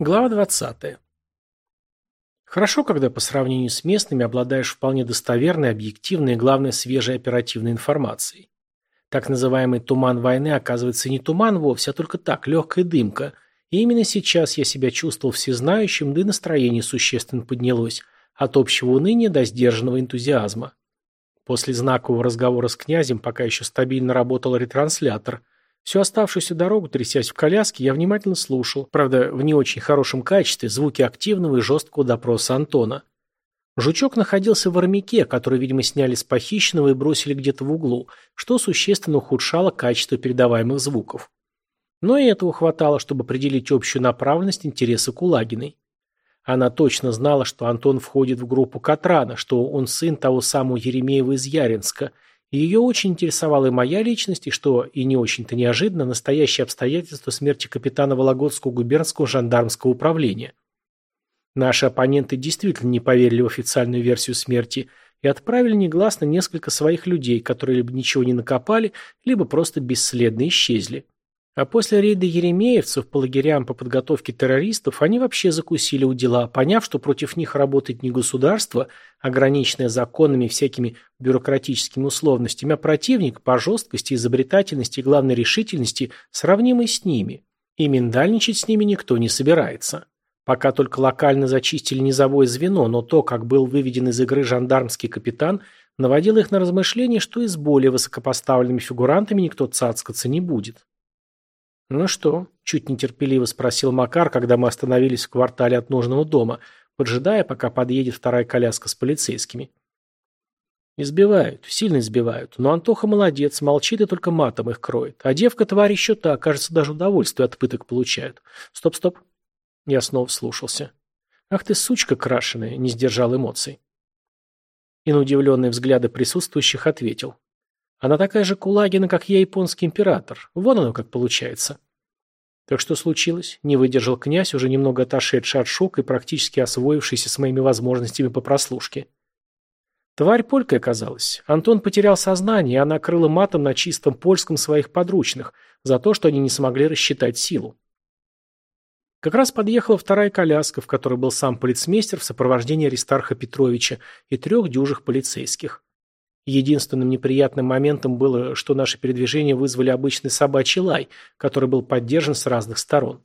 Глава 20. Хорошо, когда по сравнению с местными обладаешь вполне достоверной, объективной и, главное, свежей оперативной информацией. Так называемый туман войны оказывается не туман вовсе, а только так, легкая дымка. И именно сейчас я себя чувствовал всезнающим, да и настроение существенно поднялось, от общего уныния до сдержанного энтузиазма. После знакового разговора с князем пока еще стабильно работал ретранслятор – Всю оставшуюся дорогу, трясясь в коляске, я внимательно слушал, правда, в не очень хорошем качестве, звуки активного и жесткого допроса Антона. Жучок находился в армяке, который, видимо, сняли с похищенного и бросили где-то в углу, что существенно ухудшало качество передаваемых звуков. Но и этого хватало, чтобы определить общую направленность интереса Кулагиной. Она точно знала, что Антон входит в группу Катрана, что он сын того самого Еремеева из Яринска – ее очень интересовала и моя личность, и, что и не очень-то неожиданно, настоящие обстоятельства смерти капитана Вологодского губернского жандармского управления. Наши оппоненты действительно не поверили в официальную версию смерти и отправили негласно несколько своих людей, которые либо ничего не накопали, либо просто бесследно исчезли. А после рейда еремеевцев по лагерям по подготовке террористов они вообще закусили у дела, поняв, что против них работает не государство, ограниченное законами и всякими бюрократическими условностями, а противник по жесткости, изобретательности и главной решительности, сравнимый с ними. И миндальничать с ними никто не собирается. Пока только локально зачистили низовое звено, но то, как был выведен из игры жандармский капитан, наводило их на размышление, что и с более высокопоставленными фигурантами никто цацкаться не будет. «Ну что?» – чуть нетерпеливо спросил Макар, когда мы остановились в квартале от нужного дома, поджидая, пока подъедет вторая коляска с полицейскими. Избивают, сильно избивают, но Антоха молодец, молчит и только матом их кроет. А девка тварь еще та, кажется, даже удовольствие от пыток получают. Стоп, стоп. Я снова слушался. Ах ты, сучка крашеная, не сдержал эмоций. И на удивленные взгляды присутствующих ответил. Она такая же Кулагина, как я, японский император. Вон оно как получается. Так что случилось? Не выдержал князь, уже немного отошедший от шока и практически освоившийся с моими возможностями по прослушке. Тварь полькой оказалась. Антон потерял сознание, и она крыла матом на чистом польском своих подручных за то, что они не смогли рассчитать силу. Как раз подъехала вторая коляска, в которой был сам полицмейстер в сопровождении Аристарха Петровича и трех дюжих полицейских. Единственным неприятным моментом было, что наши передвижения вызвали обычный собачий лай, который был поддержан с разных сторон.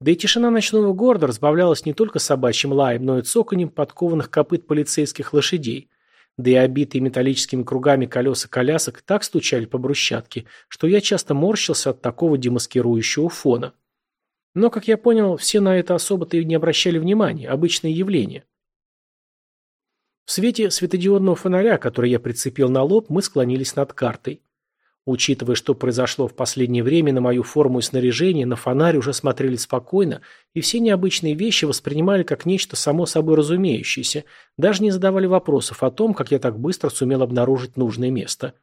Да и тишина ночного города разбавлялась не только собачьим лаем, но и цоканьем подкованных копыт полицейских лошадей. Да и обитые металлическими кругами колеса колясок так стучали по брусчатке, что я часто морщился от такого демаскирующего фона. Но, как я понял, все на это особо-то и не обращали внимания, обычное явление. В свете светодиодного фонаря, который я прицепил на лоб, мы склонились над картой. Учитывая, что произошло в последнее время, на мою форму и снаряжение, на фонарь уже смотрели спокойно, и все необычные вещи воспринимали как нечто само собой разумеющееся, даже не задавали вопросов о том, как я так быстро сумел обнаружить нужное место.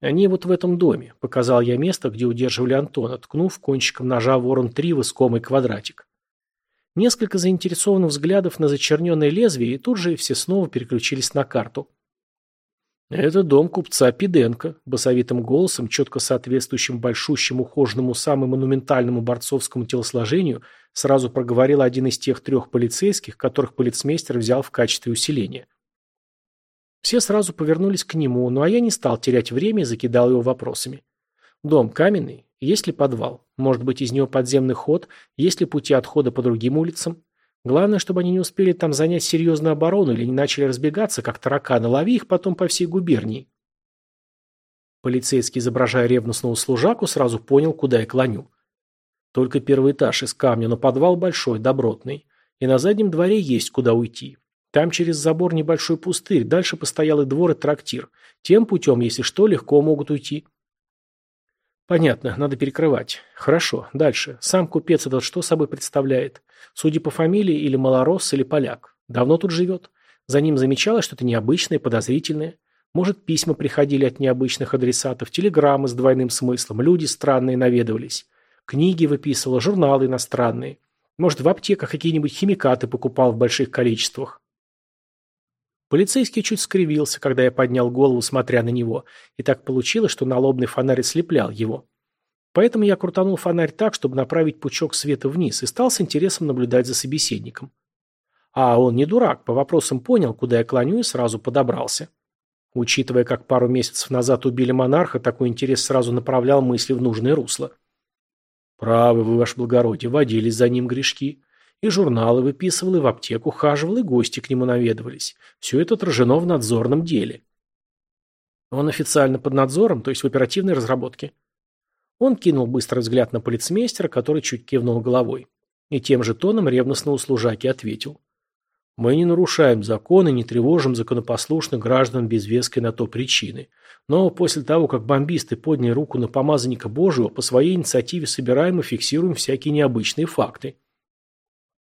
«Они вот в этом доме», — показал я место, где удерживали Антона, ткнув кончиком ножа ворон-3 в искомый квадратик. Несколько заинтересованных взглядов на зачерненное лезвие, и тут же все снова переключились на карту. «Это дом купца Пиденко», – басовитым голосом, четко соответствующим большущему, ухоженному, самому монументальному борцовскому телосложению, сразу проговорил один из тех трех полицейских, которых полицмейстер взял в качестве усиления. Все сразу повернулись к нему, но а я не стал терять время и закидал его вопросами. «Дом каменный? Есть ли подвал? Может быть, из него подземный ход? Есть ли пути отхода по другим улицам? Главное, чтобы они не успели там занять серьезную оборону или не начали разбегаться, как тараканы, лови их потом по всей губернии. Полицейский, изображая ревностного служаку, сразу понял, куда я клоню. Только первый этаж из камня, но подвал большой, добротный. И на заднем дворе есть куда уйти. Там через забор небольшой пустырь, дальше постоялый двор и трактир. Тем путем, если что, легко могут уйти. Понятно, надо перекрывать. Хорошо, дальше. Сам купец этот что собой представляет? Судя по фамилии, или малорос, или поляк. Давно тут живет? За ним замечалось что-то необычное, подозрительное? Может, письма приходили от необычных адресатов, телеграммы с двойным смыслом, люди странные наведывались. Книги выписывал, журналы иностранные. Может, в аптеках какие-нибудь химикаты покупал в больших количествах. Полицейский чуть скривился, когда я поднял голову, смотря на него, и так получилось, что налобный фонарь ослеплял его. Поэтому я крутанул фонарь так, чтобы направить пучок света вниз, и стал с интересом наблюдать за собеседником. А он не дурак, по вопросам понял, куда я клоню, и сразу подобрался. Учитывая, как пару месяцев назад убили монарха, такой интерес сразу направлял мысли в нужное русло. «Правы вы, ваше благородие, водились за ним грешки. И журналы выписывал, и в аптеку хаживал, и гости к нему наведывались. Все это отражено в надзорном деле». «Он официально под надзором, то есть в оперативной разработке?» Он кинул быстрый взгляд на полицмейстера, который чуть кивнул головой. И тем же тоном ревностно у служаки ответил. Мы не нарушаем законы, не тревожим законопослушных граждан без веской на то причины. Но после того, как бомбисты подняли руку на помазанника Божьего, по своей инициативе собираем и фиксируем всякие необычные факты.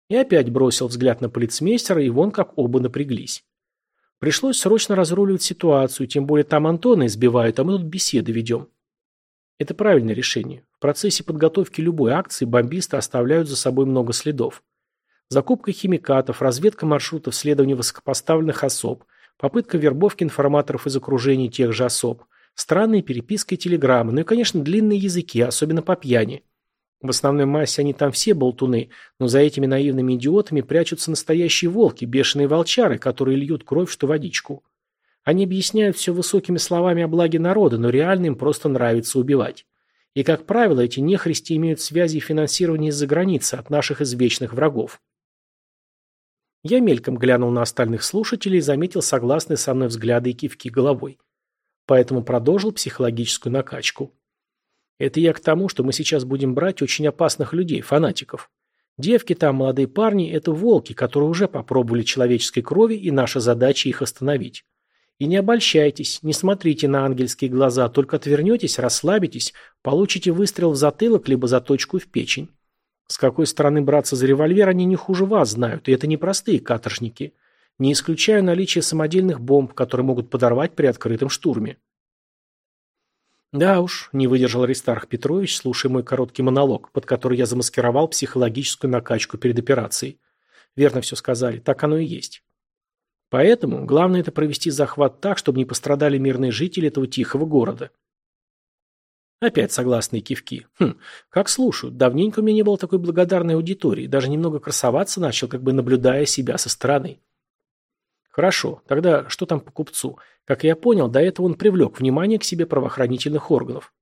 И опять бросил взгляд на полицмейстера, и вон как оба напряглись. Пришлось срочно разруливать ситуацию, тем более там Антона избивают, а мы тут беседы ведем. Это правильное решение. В процессе подготовки любой акции бомбисты оставляют за собой много следов. Закупка химикатов, разведка маршрутов следования высокопоставленных особ, попытка вербовки информаторов из окружения тех же особ, странные переписки и телеграммы, ну и, конечно, длинные языки, особенно по пьяни. В основной массе они там все болтуны, но за этими наивными идиотами прячутся настоящие волки, бешеные волчары, которые льют кровь, что водичку. Они объясняют все высокими словами о благе народа, но реально им просто нравится убивать. И, как правило, эти нехристи имеют связи и финансирование из-за границы, от наших извечных врагов. Я мельком глянул на остальных слушателей и заметил согласные со мной взгляды и кивки головой. Поэтому продолжил психологическую накачку. Это я к тому, что мы сейчас будем брать очень опасных людей, фанатиков. Девки там, молодые парни – это волки, которые уже попробовали человеческой крови, и наша задача их остановить. И не обольщайтесь, не смотрите на ангельские глаза, только отвернетесь, расслабитесь, получите выстрел в затылок, либо заточку в печень. С какой стороны браться за револьвер, они не хуже вас знают, и это не простые каторжники. Не исключаю наличие самодельных бомб, которые могут подорвать при открытом штурме. Да уж, не выдержал Аристарх Петрович, слушая мой короткий монолог, под который я замаскировал психологическую накачку перед операцией. Верно все сказали, так оно и есть. Поэтому главное это провести захват так, чтобы не пострадали мирные жители этого тихого города. Опять согласные кивки. Хм, как слушают. Давненько у меня не было такой благодарной аудитории. Даже немного красоваться начал, как бы наблюдая себя со стороны. Хорошо, тогда что там по купцу? Как я понял, до этого он привлек внимание к себе правоохранительных органов.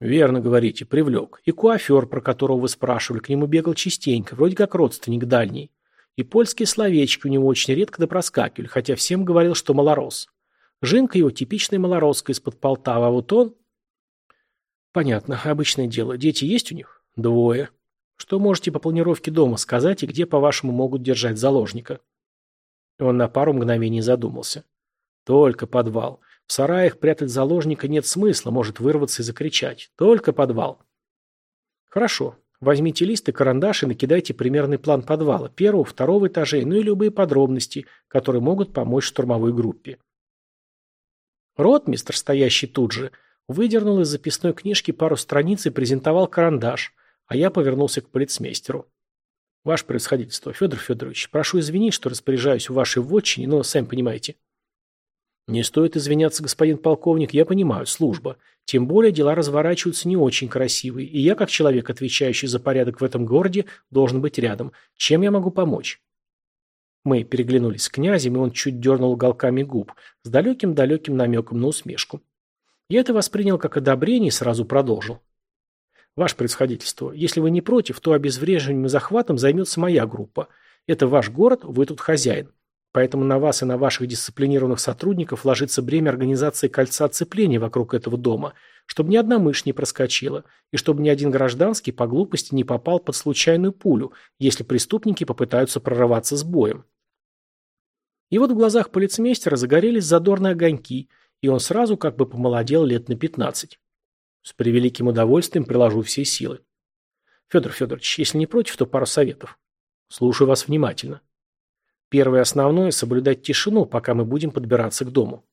Верно говорите, привлек. И куафер, про которого вы спрашивали, к нему бегал частенько, вроде как родственник дальний. И польские словечки у него очень редко да проскакивали, хотя всем говорил, что малорос. Жинка его типичная малоросска из-под Полтавы, а вот он... Понятно, обычное дело. Дети есть у них? Двое. Что можете по планировке дома сказать и где, по-вашему, могут держать заложника? Он на пару мгновений задумался. Только подвал. В сараях прятать заложника нет смысла, может вырваться и закричать. Только подвал. Хорошо. Возьмите лист и карандаш и накидайте примерный план подвала, первого, второго этажей, ну и любые подробности, которые могут помочь штурмовой группе. Ротмистр, стоящий тут же, Выдернул из записной книжки пару страниц и презентовал карандаш, а я повернулся к полицмейстеру. Ваше происходительство, Федор Федорович, прошу извинить, что распоряжаюсь в вашей вотчине, но сами понимаете. Не стоит извиняться, господин полковник, я понимаю, служба. Тем более дела разворачиваются не очень красивые, и я, как человек, отвечающий за порядок в этом городе, должен быть рядом. Чем я могу помочь? Мы переглянулись с князем, и он чуть дернул уголками губ, с далеким-далеким намеком на усмешку. Я это воспринял как одобрение и сразу продолжил. Ваше происходительство, если вы не против, то обезвреживанием и захватом займется моя группа. Это ваш город, вы тут хозяин. Поэтому на вас и на ваших дисциплинированных сотрудников ложится бремя организации кольца оцепления вокруг этого дома, чтобы ни одна мышь не проскочила, и чтобы ни один гражданский по глупости не попал под случайную пулю, если преступники попытаются прорываться с боем. И вот в глазах полицмейстера загорелись задорные огоньки – и он сразу как бы помолодел лет на пятнадцать. С превеликим удовольствием приложу все силы. Федор Федорович, если не против, то пару советов. Слушаю вас внимательно. Первое основное – соблюдать тишину, пока мы будем подбираться к дому.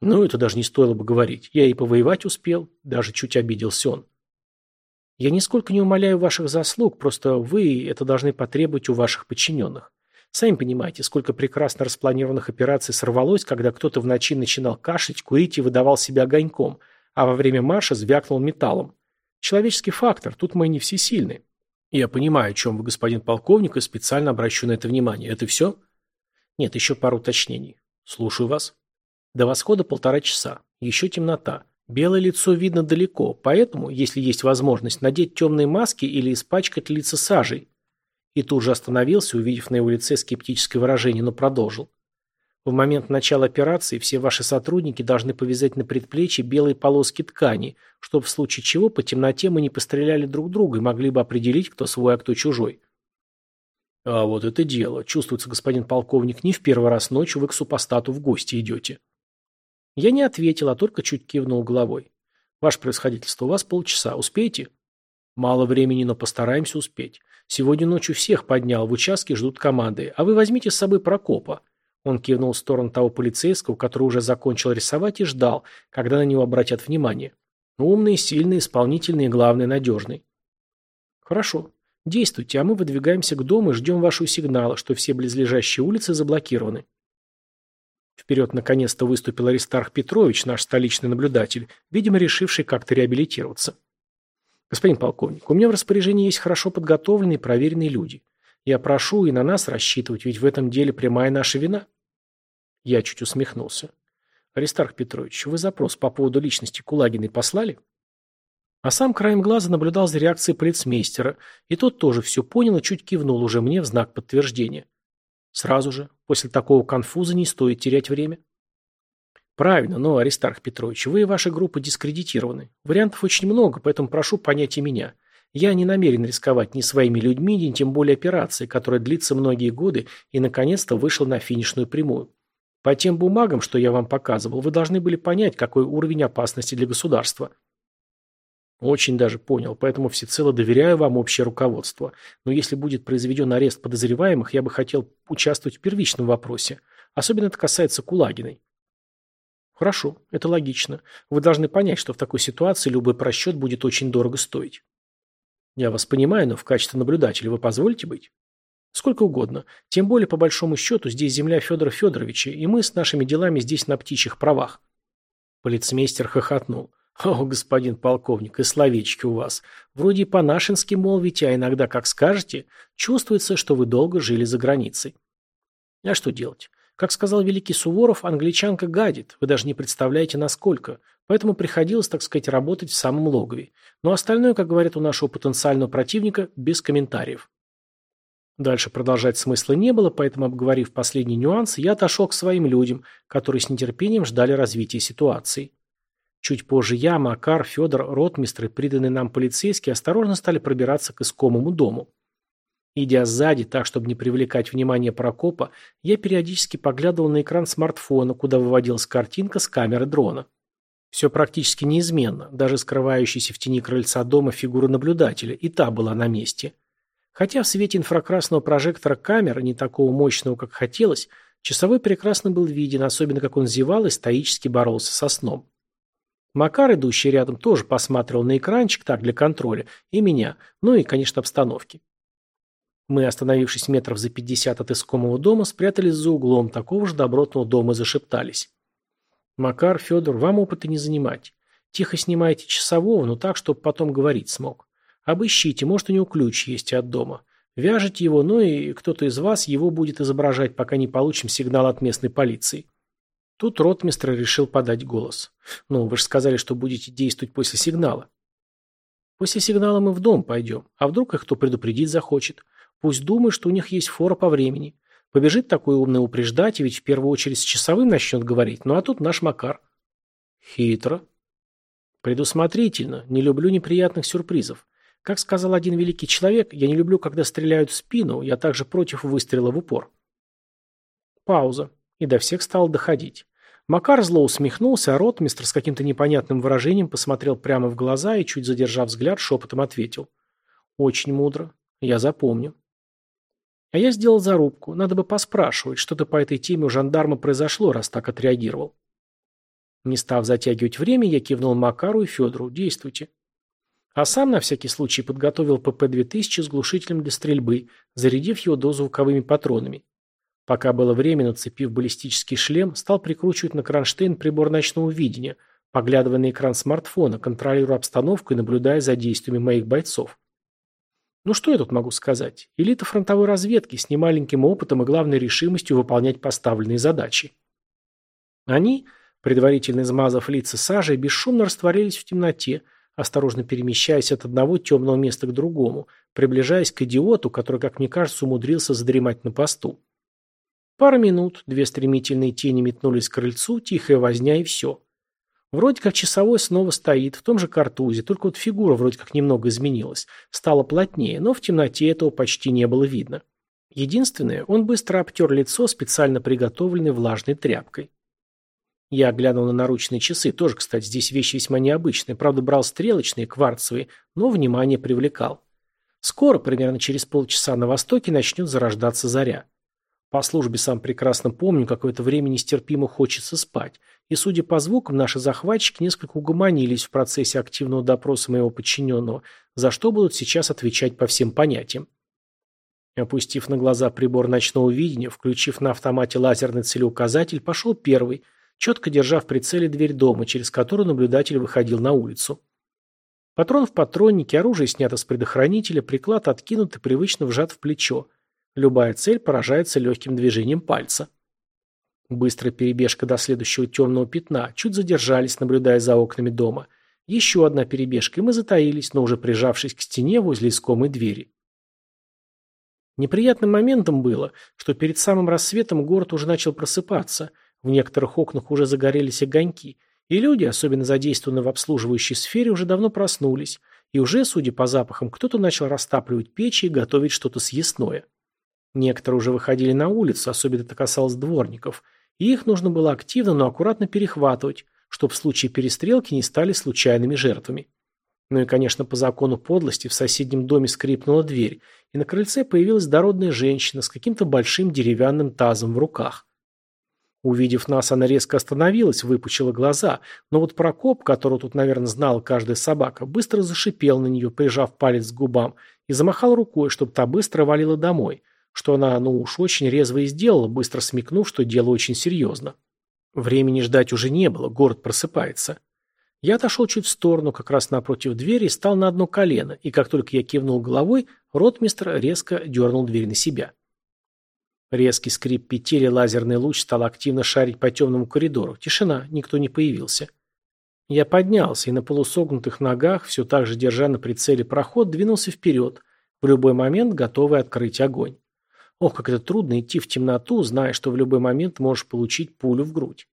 Ну, это даже не стоило бы говорить. Я и повоевать успел, даже чуть обиделся он. Я нисколько не умоляю ваших заслуг, просто вы это должны потребовать у ваших подчиненных. Сами понимаете, сколько прекрасно распланированных операций сорвалось, когда кто-то в ночи начинал кашлять, курить и выдавал себя огоньком, а во время марша звякнул металлом. Человеческий фактор, тут мы не всесильны. Я понимаю, о чем вы, господин полковник, и специально обращу на это внимание. Это все? Нет, еще пару уточнений. Слушаю вас. До восхода полтора часа. Еще темнота. Белое лицо видно далеко, поэтому, если есть возможность, надеть темные маски или испачкать лица сажей. И тут же остановился, увидев на его лице скептическое выражение, но продолжил. В момент начала операции все ваши сотрудники должны повязать на предплечье белые полоски ткани, чтобы в случае чего по темноте мы не постреляли друг друга и могли бы определить, кто свой, а кто чужой. А вот это дело. Чувствуется, господин полковник, не в первый раз ночью вы к супостату в гости идете. Я не ответил, а только чуть кивнул головой. Ваше происходительство, у вас полчаса. Успеете? Мало времени, но постараемся успеть. Сегодня ночью всех поднял, в участке ждут команды. А вы возьмите с собой Прокопа. Он кивнул в сторону того полицейского, который уже закончил рисовать и ждал, когда на него обратят внимание. Умный, сильный, исполнительный и, главное, надежный. Хорошо. Действуйте, а мы выдвигаемся к дому и ждем вашего сигнала, что все близлежащие улицы заблокированы. Вперед наконец-то выступил Аристарх Петрович, наш столичный наблюдатель, видимо, решивший как-то реабилитироваться. Господин полковник, у меня в распоряжении есть хорошо подготовленные и проверенные люди. Я прошу и на нас рассчитывать, ведь в этом деле прямая наша вина. Я чуть усмехнулся. Аристарх Петрович, вы запрос по поводу личности Кулагиной послали? А сам краем глаза наблюдал за реакцией полицмейстера, и тот тоже все понял и чуть кивнул уже мне в знак подтверждения. Сразу же, после такого конфуза не стоит терять время. Правильно, но, Аристарх Петрович, вы и ваша группа дискредитированы. Вариантов очень много, поэтому прошу понять и меня. Я не намерен рисковать ни своими людьми, ни тем более операцией, которая длится многие годы и, наконец-то, вышла на финишную прямую. По тем бумагам, что я вам показывал, вы должны были понять, какой уровень опасности для государства. Очень даже понял, поэтому всецело доверяю вам общее руководство. Но если будет произведен арест подозреваемых, я бы хотел участвовать в первичном вопросе. Особенно это касается Кулагиной. Хорошо, это логично. Вы должны понять, что в такой ситуации любой просчет будет очень дорого стоить. Я вас понимаю, но в качестве наблюдателя вы позволите быть? Сколько угодно. Тем более, по большому счету, здесь земля Федора Федоровича, и мы с нашими делами здесь на птичьих правах. Полицмейстер хохотнул. О, господин полковник, и словечки у вас. Вроде по-нашенски молвите, а иногда, как скажете, чувствуется, что вы долго жили за границей. А что делать? Как сказал великий Суворов, англичанка гадит, вы даже не представляете, насколько. Поэтому приходилось, так сказать, работать в самом логове. Но остальное, как говорят у нашего потенциального противника, без комментариев. Дальше продолжать смысла не было, поэтому, обговорив последний нюанс, я отошел к своим людям, которые с нетерпением ждали развития ситуации. Чуть позже я, Макар, Федор, ротмистры, приданные нам полицейские, осторожно стали пробираться к искомому дому. Идя сзади, так, чтобы не привлекать внимание Прокопа, я периодически поглядывал на экран смартфона, куда выводилась картинка с камеры дрона. Все практически неизменно, даже скрывающаяся в тени крыльца дома фигура наблюдателя, и та была на месте. Хотя в свете инфракрасного прожектора камеры, не такого мощного, как хотелось, часовой прекрасно был виден, особенно как он зевал и стоически боролся со сном. Макар, идущий рядом, тоже посматривал на экранчик, так, для контроля, и меня, ну и, конечно, обстановки. Мы, остановившись метров за пятьдесят от искомого дома, спрятались за углом такого же добротного дома и зашептались. Макар, Федор, вам опыта не занимать. Тихо снимайте часового, но так, чтобы потом говорить смог. Обыщите, может, у него ключ есть от дома. Вяжете его, ну и кто-то из вас его будет изображать, пока не получим сигнал от местной полиции. Тут ротмистр решил подать голос. «Ну, вы же сказали, что будете действовать после сигнала». «После сигнала мы в дом пойдем. А вдруг их кто предупредить захочет? Пусть думает, что у них есть фора по времени. Побежит такой умный упреждать, и ведь в первую очередь с часовым начнет говорить. Ну а тут наш Макар. Хитро. Предусмотрительно. Не люблю неприятных сюрпризов. Как сказал один великий человек, я не люблю, когда стреляют в спину, я также против выстрела в упор. Пауза. И до всех стал доходить. Макар зло усмехнулся, а ротмистр с каким-то непонятным выражением посмотрел прямо в глаза и, чуть задержав взгляд, шепотом ответил. «Очень мудро. Я запомню». А я сделал зарубку. Надо бы поспрашивать, что-то по этой теме у жандарма произошло, раз так отреагировал. Не став затягивать время, я кивнул Макару и Федору. Действуйте. А сам на всякий случай подготовил ПП-2000 с глушителем для стрельбы, зарядив его дозвуковыми патронами. Пока было время, нацепив баллистический шлем, стал прикручивать на кронштейн прибор ночного видения, поглядывая на экран смартфона, контролируя обстановку и наблюдая за действиями моих бойцов. Ну что я тут могу сказать? Элита фронтовой разведки с немаленьким опытом и главной решимостью выполнять поставленные задачи. Они, предварительно измазав лица сажей, бесшумно растворились в темноте, осторожно перемещаясь от одного темного места к другому, приближаясь к идиоту, который, как мне кажется, умудрился задремать на посту. Пара минут, две стремительные тени метнулись к крыльцу, тихая возня и все. Вроде как часовой снова стоит, в том же картузе, только вот фигура вроде как немного изменилась, стала плотнее, но в темноте этого почти не было видно. Единственное, он быстро обтер лицо специально приготовленной влажной тряпкой. Я глянул на наручные часы, тоже, кстати, здесь вещи весьма необычные, правда, брал стрелочные, кварцевые, но внимание привлекал. Скоро, примерно через полчаса на востоке, начнет зарождаться заря. По службе сам прекрасно помню, какое-то время нестерпимо хочется спать, и, судя по звукам, наши захватчики несколько угомонились в процессе активного допроса моего подчиненного, за что будут сейчас отвечать по всем понятиям. Опустив на глаза прибор ночного видения, включив на автомате лазерный целеуказатель, пошел первый – четко держа в прицеле дверь дома, через которую наблюдатель выходил на улицу. Патрон в патроннике, оружие снято с предохранителя, приклад откинут и привычно вжат в плечо. Любая цель поражается легким движением пальца. Быстрая перебежка до следующего темного пятна. Чуть задержались, наблюдая за окнами дома. Еще одна перебежка, и мы затаились, но уже прижавшись к стене возле искомой двери. Неприятным моментом было, что перед самым рассветом город уже начал просыпаться – в некоторых окнах уже загорелись огоньки, и люди, особенно задействованные в обслуживающей сфере, уже давно проснулись, и уже, судя по запахам, кто-то начал растапливать печи и готовить что-то съестное. Некоторые уже выходили на улицу, особенно это касалось дворников, и их нужно было активно, но аккуратно перехватывать, чтобы в случае перестрелки не стали случайными жертвами. Ну и, конечно, по закону подлости в соседнем доме скрипнула дверь, и на крыльце появилась дородная женщина с каким-то большим деревянным тазом в руках. Увидев нас, она резко остановилась, выпучила глаза, но вот Прокоп, которого тут, наверное, знала каждая собака, быстро зашипел на нее, прижав палец к губам, и замахал рукой, чтобы та быстро валила домой, что она, ну уж очень резво и сделала, быстро смекнув, что дело очень серьезно. Времени ждать уже не было, город просыпается. Я отошел чуть в сторону, как раз напротив двери, стал на одно колено, и как только я кивнул головой, ротмистр резко дернул дверь на себя. Резкий скрип петель и лазерный луч стал активно шарить по темному коридору. Тишина, никто не появился. Я поднялся и на полусогнутых ногах, все так же держа на прицеле проход, двинулся вперед, в любой момент готовый открыть огонь. Ох, как это трудно идти в темноту, зная, что в любой момент можешь получить пулю в грудь.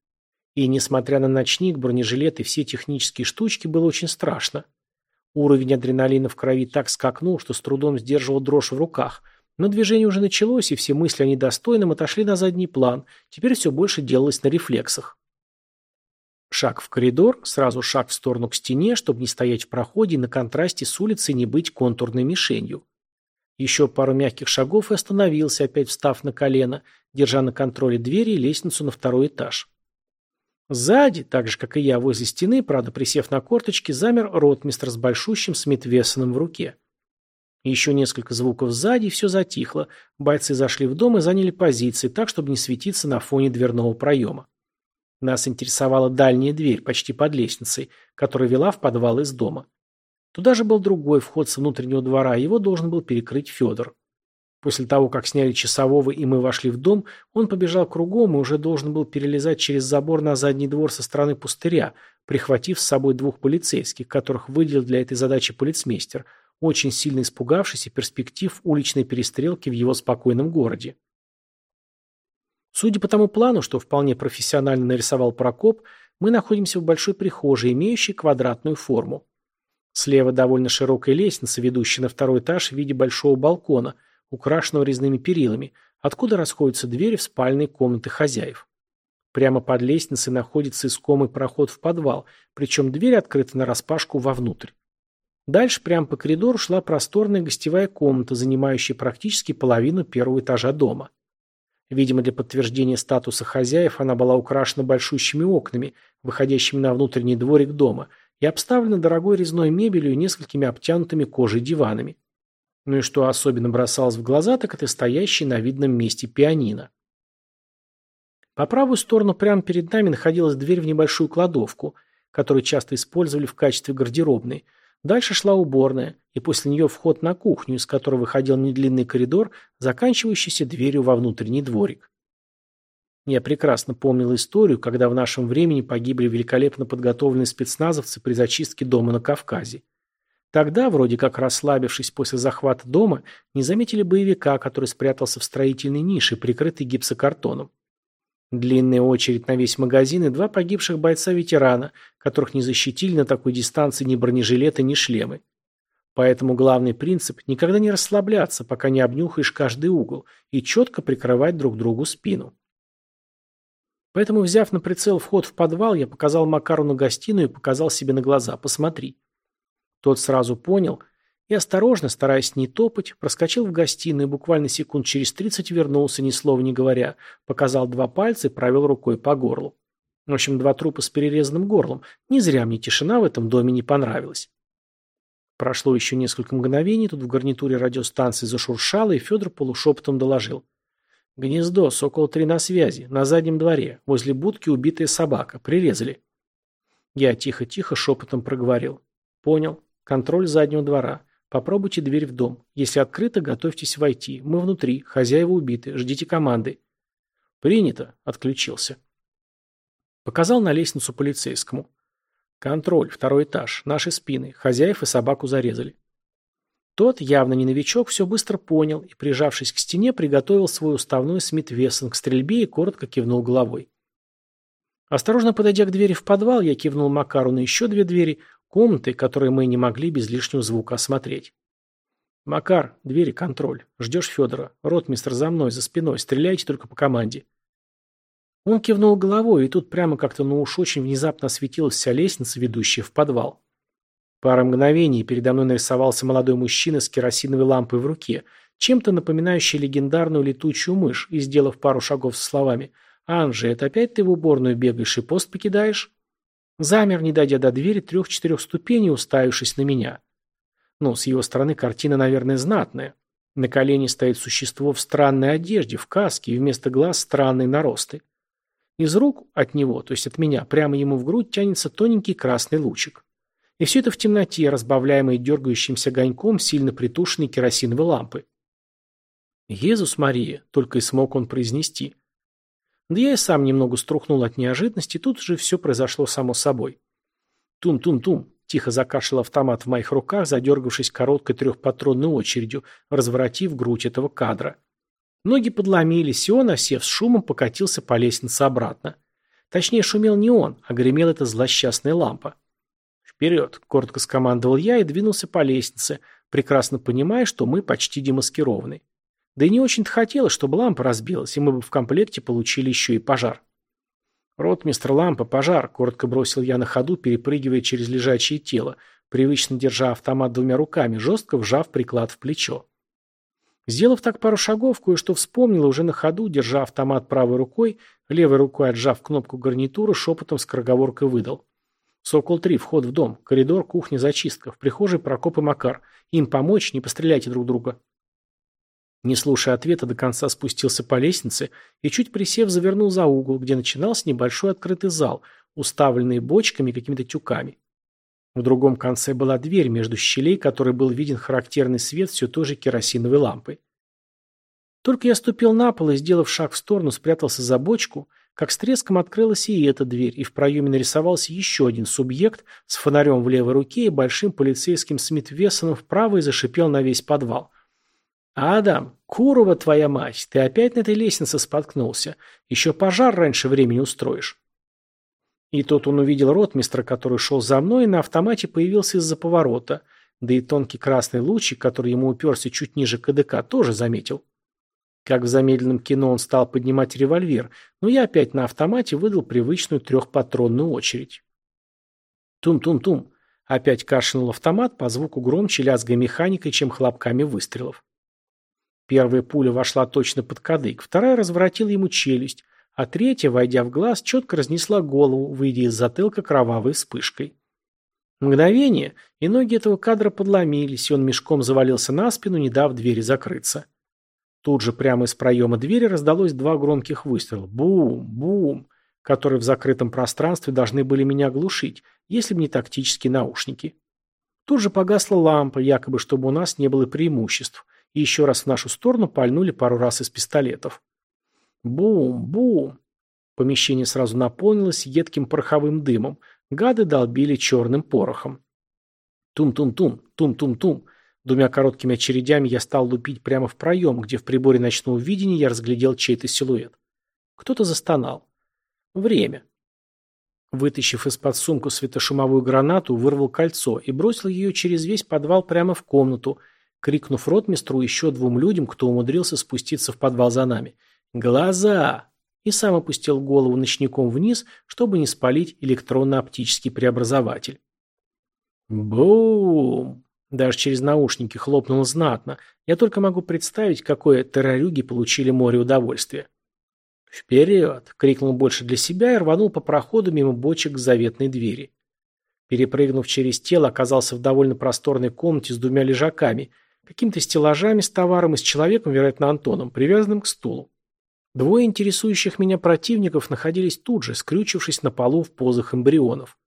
И несмотря на ночник, бронежилет и все технические штучки, было очень страшно. Уровень адреналина в крови так скакнул, что с трудом сдерживал дрожь в руках – но движение уже началось, и все мысли о недостойном отошли на задний план. Теперь все больше делалось на рефлексах. Шаг в коридор, сразу шаг в сторону к стене, чтобы не стоять в проходе и на контрасте с улицей не быть контурной мишенью. Еще пару мягких шагов и остановился, опять встав на колено, держа на контроле двери и лестницу на второй этаж. Сзади, так же, как и я, возле стены, правда, присев на корточки, замер ротмистр с большущим Смит Вессоном в руке. Еще несколько звуков сзади, и все затихло. Бойцы зашли в дом и заняли позиции, так, чтобы не светиться на фоне дверного проема. Нас интересовала дальняя дверь, почти под лестницей, которая вела в подвал из дома. Туда же был другой вход с внутреннего двора, его должен был перекрыть Федор. После того, как сняли часового и мы вошли в дом, он побежал кругом и уже должен был перелезать через забор на задний двор со стороны пустыря, прихватив с собой двух полицейских, которых выделил для этой задачи полицмейстер – очень сильно испугавшийся перспектив уличной перестрелки в его спокойном городе. Судя по тому плану, что вполне профессионально нарисовал Прокоп, мы находимся в большой прихожей, имеющей квадратную форму. Слева довольно широкая лестница, ведущая на второй этаж в виде большого балкона, украшенного резными перилами, откуда расходятся двери в спальные комнаты хозяев. Прямо под лестницей находится искомый проход в подвал, причем дверь открыта нараспашку вовнутрь. Дальше прямо по коридору шла просторная гостевая комната, занимающая практически половину первого этажа дома. Видимо, для подтверждения статуса хозяев она была украшена большущими окнами, выходящими на внутренний дворик дома, и обставлена дорогой резной мебелью и несколькими обтянутыми кожей диванами. Ну и что особенно бросалось в глаза, так это стоящий на видном месте пианино. По правую сторону прямо перед нами находилась дверь в небольшую кладовку – который часто использовали в качестве гардеробной. Дальше шла уборная, и после нее вход на кухню, из которого выходил недлинный коридор, заканчивающийся дверью во внутренний дворик. Я прекрасно помнил историю, когда в нашем времени погибли великолепно подготовленные спецназовцы при зачистке дома на Кавказе. Тогда, вроде как расслабившись после захвата дома, не заметили боевика, который спрятался в строительной нише, прикрытой гипсокартоном. Длинная очередь на весь магазин и два погибших бойца-ветерана, которых не защитили на такой дистанции ни бронежилеты, ни шлемы. Поэтому главный принцип – никогда не расслабляться, пока не обнюхаешь каждый угол, и четко прикрывать друг другу спину. Поэтому, взяв на прицел вход в подвал, я показал Макару на гостиную и показал себе на глаза «посмотри». Тот сразу понял и осторожно, стараясь не топать, проскочил в гостиную и буквально секунд через тридцать вернулся, ни слова не говоря, показал два пальца и провел рукой по горлу. В общем, два трупа с перерезанным горлом. Не зря мне тишина в этом доме не понравилась. Прошло еще несколько мгновений, тут в гарнитуре радиостанции зашуршало, и Федор полушепотом доложил. «Гнездо, Сокол-3 на связи, на заднем дворе, возле будки убитая собака, прирезали». Я тихо-тихо шепотом проговорил. «Понял. Контроль заднего двора. Попробуйте дверь в дом. Если открыто, готовьтесь войти. Мы внутри. Хозяева убиты. Ждите команды. Принято. Отключился. Показал на лестницу полицейскому. Контроль. Второй этаж. Наши спины. Хозяев и собаку зарезали. Тот, явно не новичок, все быстро понял и, прижавшись к стене, приготовил свой уставной Смит к стрельбе и коротко кивнул головой. Осторожно подойдя к двери в подвал, я кивнул Макару на еще две двери, Комнаты, которые мы не могли без лишнего звука осмотреть. «Макар, двери, контроль. Ждешь Федора. Ротмистр за мной, за спиной. Стреляйте только по команде». Он кивнул головой, и тут прямо как-то ну уж очень внезапно осветилась вся лестница, ведущая в подвал. Пара мгновений, передо мной нарисовался молодой мужчина с керосиновой лампой в руке, чем-то напоминающий легендарную летучую мышь, и, сделав пару шагов со словами «Анжи, это опять ты в уборную бегаешь и пост покидаешь?» Замер, не дойдя до двери, трех-четырех ступеней, уставившись на меня. Ну, с его стороны картина, наверное, знатная. На колене стоит существо в странной одежде, в каске, и вместо глаз странные наросты. Из рук от него, то есть от меня, прямо ему в грудь тянется тоненький красный лучик. И все это в темноте, разбавляемой дергающимся огоньком сильно притушенной керосиновой лампы. «Езус Мария», — только и смог он произнести. Да я и сам немного струхнул от неожиданности, тут же все произошло само собой. Тум-тум-тум, тихо закашлял автомат в моих руках, задергавшись короткой трехпатронной очередью, разворотив грудь этого кадра. Ноги подломились, и он, осев с шумом, покатился по лестнице обратно. Точнее, шумел не он, а гремела эта злосчастная лампа. «Вперед!» – коротко скомандовал я и двинулся по лестнице, прекрасно понимая, что мы почти демаскированы. Да и не очень-то хотелось, чтобы лампа разбилась, и мы бы в комплекте получили еще и пожар. «Ротмистр, лампа, пожар!» – коротко бросил я на ходу, перепрыгивая через лежачее тело, привычно держа автомат двумя руками, жестко вжав приклад в плечо. Сделав так пару шагов, кое-что вспомнил, уже на ходу, держа автомат правой рукой, левой рукой отжав кнопку гарнитуры, шепотом скороговоркой выдал. «Сокол-3, вход в дом, коридор, кухня, зачистка, в прихожей Прокоп и Макар. Им помочь, не постреляйте друг друга». Не слушая ответа, до конца спустился по лестнице и, чуть присев, завернул за угол, где начинался небольшой открытый зал, уставленный бочками и какими-то тюками. В другом конце была дверь, между щелей которой был виден характерный свет все той же керосиновой лампы. Только я ступил на пол и, сделав шаг в сторону, спрятался за бочку, как с треском открылась и эта дверь, и в проеме нарисовался еще один субъект с фонарем в левой руке и большим полицейским Смит Вессоном в правой зашипел на весь подвал. «Адам, Курова твоя мать, ты опять на этой лестнице споткнулся. Еще пожар раньше времени устроишь». И тут он увидел ротмистра, который шел за мной, и на автомате появился из-за поворота, да и тонкий красный лучик, который ему уперся чуть ниже КДК, тоже заметил. Как в замедленном кино он стал поднимать револьвер, но я опять на автомате выдал привычную трехпатронную очередь. Тум-тум-тум. Опять кашлянул автомат, по звуку громче лязгая механикой, чем хлопками выстрелов. Первая пуля вошла точно под кадык, вторая разворотила ему челюсть, а третья, войдя в глаз, четко разнесла голову, выйдя из затылка кровавой вспышкой. Мгновение, и ноги этого кадра подломились, и он мешком завалился на спину, не дав двери закрыться. Тут же прямо из проема двери раздалось два громких выстрела. Бум! Бум! которые в закрытом пространстве должны были меня глушить, если бы не тактические наушники. Тут же погасла лампа, якобы чтобы у нас не было преимуществ, и еще раз в нашу сторону пальнули пару раз из пистолетов. Бум, бум. Помещение сразу наполнилось едким пороховым дымом. Гады долбили черным порохом. Тум-тум-тум, тум-тум-тум. Двумя короткими очередями я стал лупить прямо в проем, где в приборе ночного видения я разглядел чей-то силуэт. Кто-то застонал. Время. Вытащив из-под сумку светошумовую гранату, вырвал кольцо и бросил ее через весь подвал прямо в комнату, крикнув ротмистру еще двум людям, кто умудрился спуститься в подвал за нами. «Глаза!» и сам опустил голову ночником вниз, чтобы не спалить электронно-оптический преобразователь. Бум! Даже через наушники хлопнуло знатно. Я только могу представить, какое террорюги получили море удовольствия. «Вперед!» — крикнул больше для себя и рванул по проходу мимо бочек к заветной двери. Перепрыгнув через тело, оказался в довольно просторной комнате с двумя лежаками, какими-то стеллажами с товаром и с человеком, вероятно, Антоном, привязанным к стулу. Двое интересующих меня противников находились тут же, скрючившись на полу в позах эмбрионов.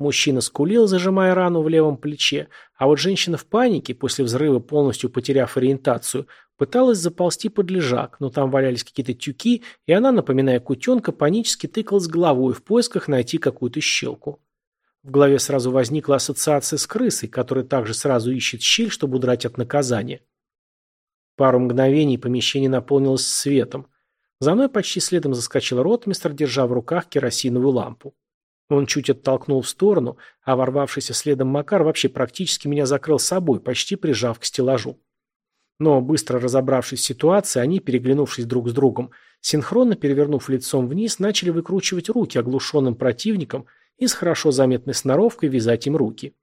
Мужчина скулил, зажимая рану в левом плече, а вот женщина в панике, после взрыва полностью потеряв ориентацию, пыталась заползти под лежак, но там валялись какие-то тюки, и она, напоминая кутенка, панически тыкалась головой в поисках найти какую-то щелку. В голове сразу возникла ассоциация с крысой, которая также сразу ищет щель, чтобы удрать от наказания. Пару мгновений помещение наполнилось светом. За мной почти следом заскочил ротмистр, держа в руках керосиновую лампу. Он чуть оттолкнул в сторону, а ворвавшийся следом Макар вообще практически меня закрыл собой, почти прижав к стеллажу. Но, быстро разобравшись в ситуации, они, переглянувшись друг с другом, синхронно перевернув лицом вниз, начали выкручивать руки оглушенным противникам и с хорошо заметной сноровкой вязать им руки.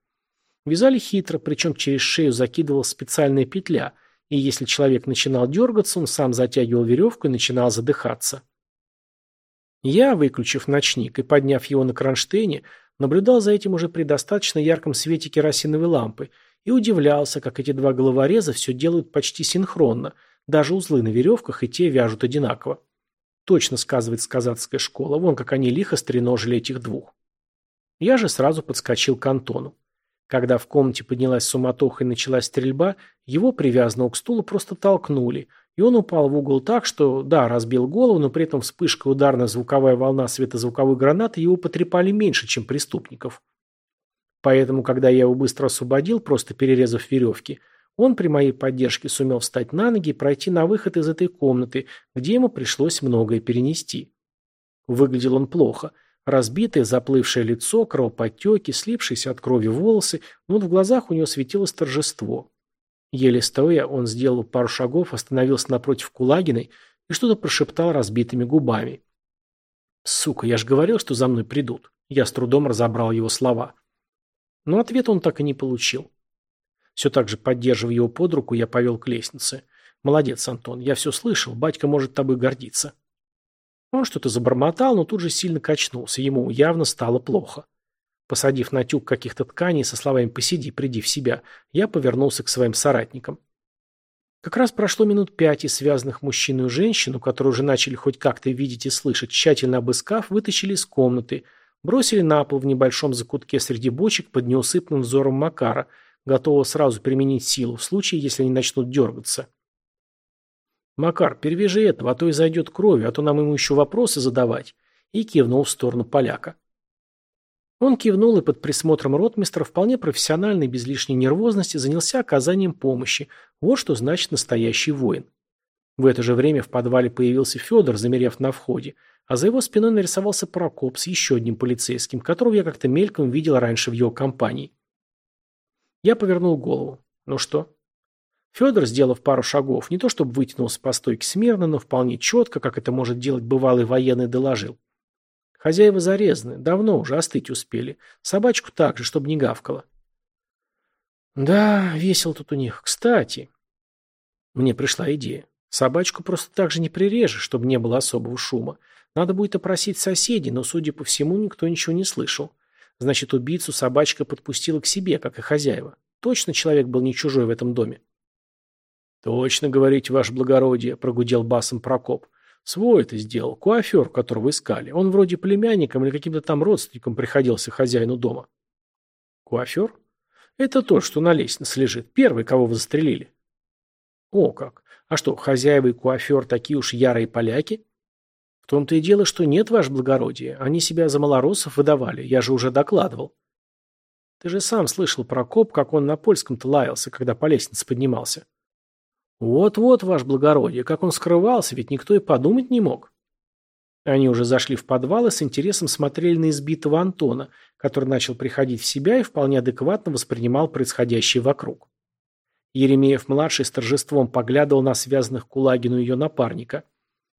Вязали хитро, причем через шею закидывалась специальная петля, и если человек начинал дергаться, он сам затягивал веревку и начинал задыхаться. Я, выключив ночник и подняв его на кронштейне, наблюдал за этим уже при достаточно ярком свете керосиновой лампы и удивлялся, как эти два головореза все делают почти синхронно, даже узлы на веревках и те вяжут одинаково. Точно сказывает сказацкая школа, вон как они лихо стреножили этих двух. Я же сразу подскочил к Антону. Когда в комнате поднялась суматоха и началась стрельба, его, привязанного к стулу, просто толкнули, и он упал в угол так, что, да, разбил голову, но при этом вспышка ударная звуковая волна светозвуковой гранаты его потрепали меньше, чем преступников. Поэтому, когда я его быстро освободил, просто перерезав веревки, он при моей поддержке сумел встать на ноги и пройти на выход из этой комнаты, где ему пришлось многое перенести. Выглядел он плохо. Разбитое, заплывшее лицо, кровоподтеки, слипшиеся от крови волосы, но вот в глазах у него светилось торжество. Еле стоя, он сделал пару шагов, остановился напротив Кулагиной и что-то прошептал разбитыми губами. «Сука, я же говорил, что за мной придут». Я с трудом разобрал его слова. Но ответ он так и не получил. Все так же поддерживая его под руку, я повел к лестнице. «Молодец, Антон, я все слышал, батька может тобой гордиться». Он что-то забормотал, но тут же сильно качнулся, ему явно стало плохо. Посадив на тюк каких-то тканей со словами «посиди, приди в себя», я повернулся к своим соратникам. Как раз прошло минут пять, и связанных мужчину и женщину, которые уже начали хоть как-то видеть и слышать, тщательно обыскав, вытащили из комнаты, бросили на пол в небольшом закутке среди бочек под неусыпным взором Макара, готового сразу применить силу в случае, если они начнут дергаться. «Макар, перевяжи этого, а то и зайдет кровью, а то нам ему еще вопросы задавать», и кивнул в сторону поляка. Он кивнул и под присмотром ротмистра вполне профессионально и без лишней нервозности занялся оказанием помощи. Вот что значит настоящий воин. В это же время в подвале появился Федор, замерев на входе, а за его спиной нарисовался Прокоп с еще одним полицейским, которого я как-то мельком видел раньше в его компании. Я повернул голову. Ну что? Федор, сделав пару шагов, не то чтобы вытянулся по стойке смирно, но вполне четко, как это может делать бывалый военный, доложил. Хозяева зарезаны, давно уже остыть успели. Собачку так же, чтобы не гавкала. Да, весело тут у них. Кстати, мне пришла идея. Собачку просто так же не прирежешь, чтобы не было особого шума. Надо будет опросить соседей, но, судя по всему, никто ничего не слышал. Значит, убийцу собачка подпустила к себе, как и хозяева. Точно человек был не чужой в этом доме. «Точно, говорите, ваше благородие», — прогудел басом Прокоп. Свой это сделал, куафер, которого искали. Он вроде племянником или каким-то там родственником приходился хозяину дома. Куафер? Это тот, что на лестнице лежит. Первый, кого вы застрелили. О как. А что, хозяева и куафер такие уж ярые поляки? В том-то и дело, что нет, ваше благородие. Они себя за малоросов выдавали. Я же уже докладывал. Ты же сам слышал про коп, как он на польском-то лаялся, когда по лестнице поднимался. Вот-вот, ваше благородие, как он скрывался, ведь никто и подумать не мог. Они уже зашли в подвал и с интересом смотрели на избитого Антона, который начал приходить в себя и вполне адекватно воспринимал происходящее вокруг. Еремеев-младший с торжеством поглядывал на связанных Кулагину и ее напарника.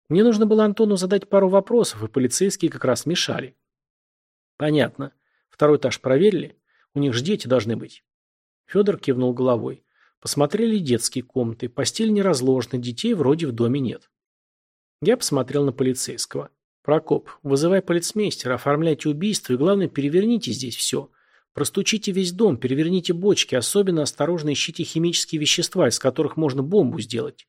Мне нужно было Антону задать пару вопросов, и полицейские как раз мешали. Понятно. Второй этаж проверили? У них же дети должны быть. Федор кивнул головой. Посмотрели детские комнаты. Постель не разложена, детей вроде в доме нет. Я посмотрел на полицейского. «Прокоп, вызывай полицмейстера, оформляйте убийство и, главное, переверните здесь все. Простучите весь дом, переверните бочки, особенно осторожно ищите химические вещества, из которых можно бомбу сделать».